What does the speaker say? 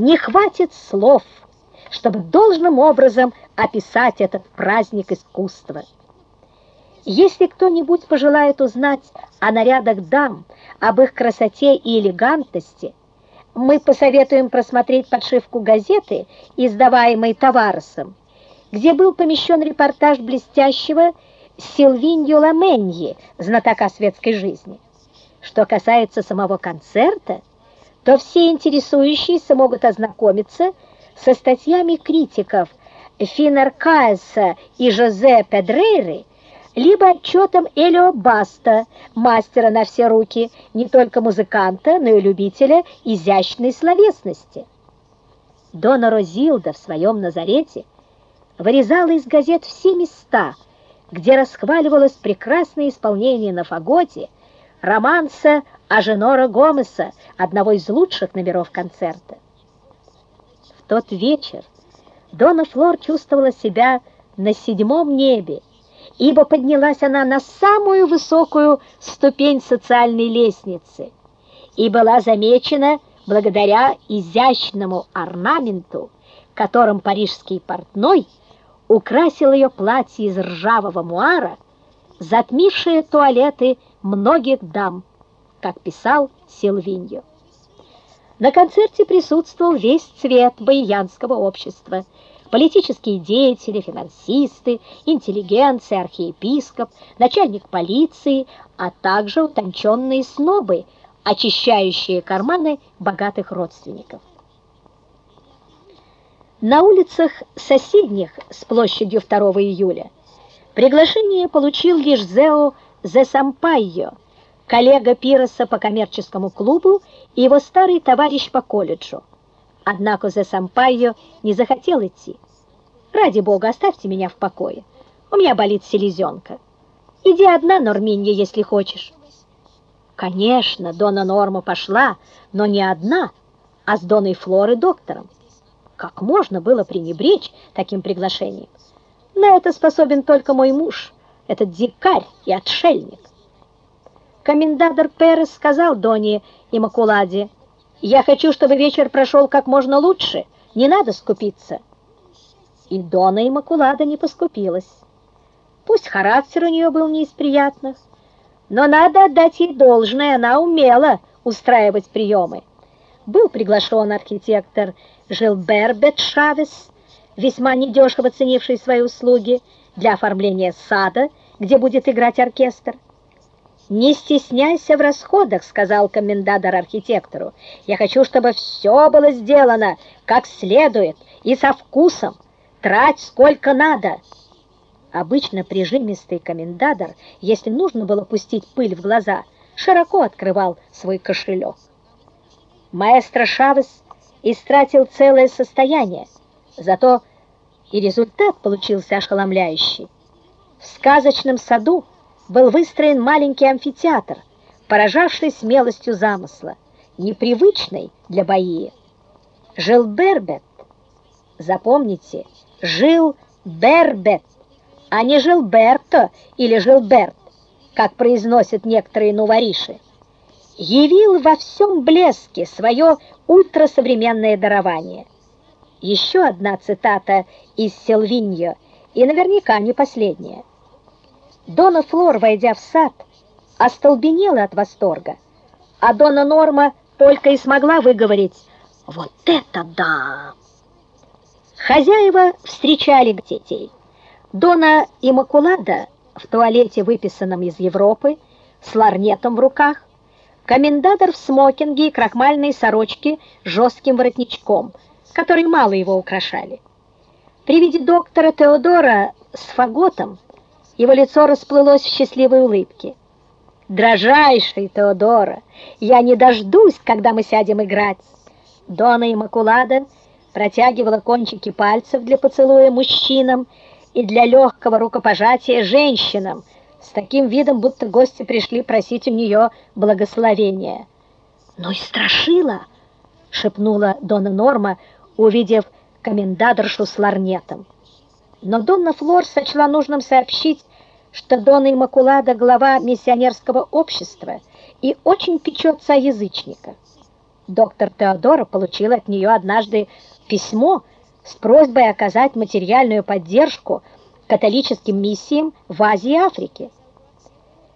Не хватит слов, чтобы должным образом описать этот праздник искусства. Если кто-нибудь пожелает узнать о нарядах дам, об их красоте и элегантности, мы посоветуем просмотреть подшивку газеты, издаваемой Таваресом, где был помещен репортаж блестящего Сильвиньо Ламеньи, знатока светской жизни. Что касается самого концерта, то все интересующиеся могут ознакомиться со статьями критиков Финаркаеса и Жозе Педрейры, либо отчетом Элио Баста, мастера на все руки, не только музыканта, но и любителя изящной словесности. Дона Розилда в своем Назарете вырезала из газет все места, где расхваливалось прекрасное исполнение на фаготе романса Аженора Гомеса, одного из лучших номеров концерта. В тот вечер Дона Флор чувствовала себя на седьмом небе, ибо поднялась она на самую высокую ступень социальной лестницы и была замечена благодаря изящному орнаменту, которым парижский портной украсил ее платье из ржавого муара, затмившее туалеты многих дам, как писал Силвиньо. На концерте присутствовал весь цвет баянского общества – политические деятели, финансисты, интеллигенция, архиепископ, начальник полиции, а также утонченные снобы, очищающие карманы богатых родственников. На улицах соседних с площадью 2 июля приглашение получил лишь Зео Зесампайо, коллега Пироса по коммерческому клубу и его старый товарищ по колледжу. Однако за Сампайо не захотел идти. «Ради бога, оставьте меня в покое. У меня болит селезенка. Иди одна, Норминья, если хочешь». Конечно, Дона Норма пошла, но не одна, а с Доной Флорой доктором. Как можно было пренебречь таким приглашением? На это способен только мой муж, этот дикарь и отшельник. Комендатор Перес сказал Доне Имакуладе, я хочу, чтобы вечер прошел как можно лучше. Не надо скупиться. И Дона Иммакулада не поскупилась. Пусть характер у нее был не из приятных, но надо отдать ей должное, она умела устраивать приемы. Был приглашен архитектор Жилбер Бетшавес, весьма недешево ценивший свои услуги для оформления сада, где будет играть оркестр. «Не стесняйся в расходах», — сказал комендатор архитектору. «Я хочу, чтобы все было сделано как следует и со вкусом. Трать сколько надо». Обычно прижимистый комендатор, если нужно было пустить пыль в глаза, широко открывал свой кошелек. Маэстро Шавес истратил целое состояние, зато и результат получился ошеломляющий. В сказочном саду был выстроен маленький амфитеатр, поражавший смелостью замысла, непривычный для Баии. Жил Бербет, запомните, жил Бербет, а не жил Берто или жил Берт, как произносят некоторые нувориши, явил во всем блеске свое ультрасовременное дарование. Еще одна цитата из Силвиньо, и наверняка не последняя. Дона Флор, войдя в сад, остолбенела от восторга, а Дона Норма только и смогла выговорить «Вот это да!». Хозяева встречали детей. Дона Имакулада в туалете, выписанном из Европы, с ларнетом в руках, комендатор в смокинге и крахмальной сорочке с жестким воротничком, которые мало его украшали. При виде доктора Теодора с фаготом его лицо расплылось в счастливой улыбке. «Дрожайший Теодора, я не дождусь, когда мы сядем играть!» Дона Имакулада протягивала кончики пальцев для поцелуя мужчинам и для легкого рукопожатия женщинам, с таким видом, будто гости пришли просить у нее благословения. «Ну и страшила!» — шепнула Дона Норма, увидев комендаторшу с ларнетом. Но Донна Флор сочла нужным сообщить, что Дона Иммакулада глава миссионерского общества и очень печется о язычниках. Доктор Теодора получил от нее однажды письмо с просьбой оказать материальную поддержку католическим миссиям в Азии и Африке.